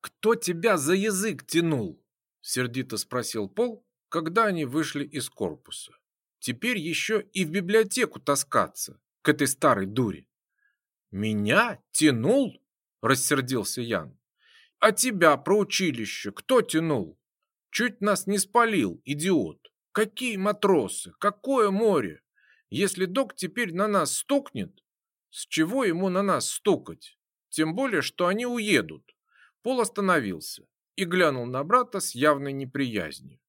«Кто тебя за язык тянул?» — сердито спросил Пол, когда они вышли из корпуса. «Теперь еще и в библиотеку таскаться, к этой старой дуре». «Меня тянул?» — рассердился Ян. «А тебя про училище кто тянул? Чуть нас не спалил, идиот. Какие матросы, какое море! Если док теперь на нас стукнет, с чего ему на нас стукать? Тем более, что они уедут. Пол остановился и глянул на брата с явной неприязнью.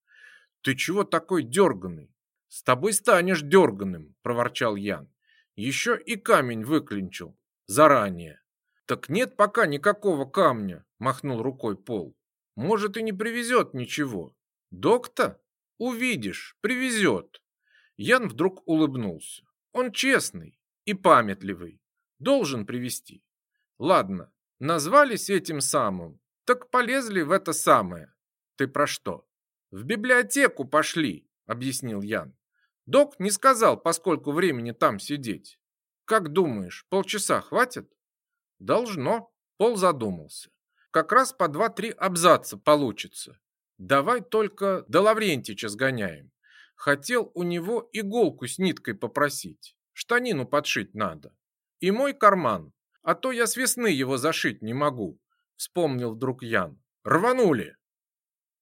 «Ты чего такой дерганый?» «С тобой станешь дерганым», — проворчал Ян. «Еще и камень выклинчил. Заранее». «Так нет пока никакого камня», — махнул рукой Пол. «Может, и не привезет ничего. Док-то? Увидишь, привезет». Ян вдруг улыбнулся. «Он честный и памятливый. Должен привезти. Ладно, назвались этим самым, так полезли в это самое. Ты про что? В библиотеку пошли, объяснил Ян. Док не сказал, поскольку времени там сидеть. Как думаешь, полчаса хватит? Должно. Пол задумался. Как раз по два-три абзаца получится. Давай только до Лаврентича сгоняем. Хотел у него иголку с ниткой попросить. Штанину подшить надо. И мой карман. А то я с весны его зашить не могу. Вспомнил вдруг Ян. Рванули.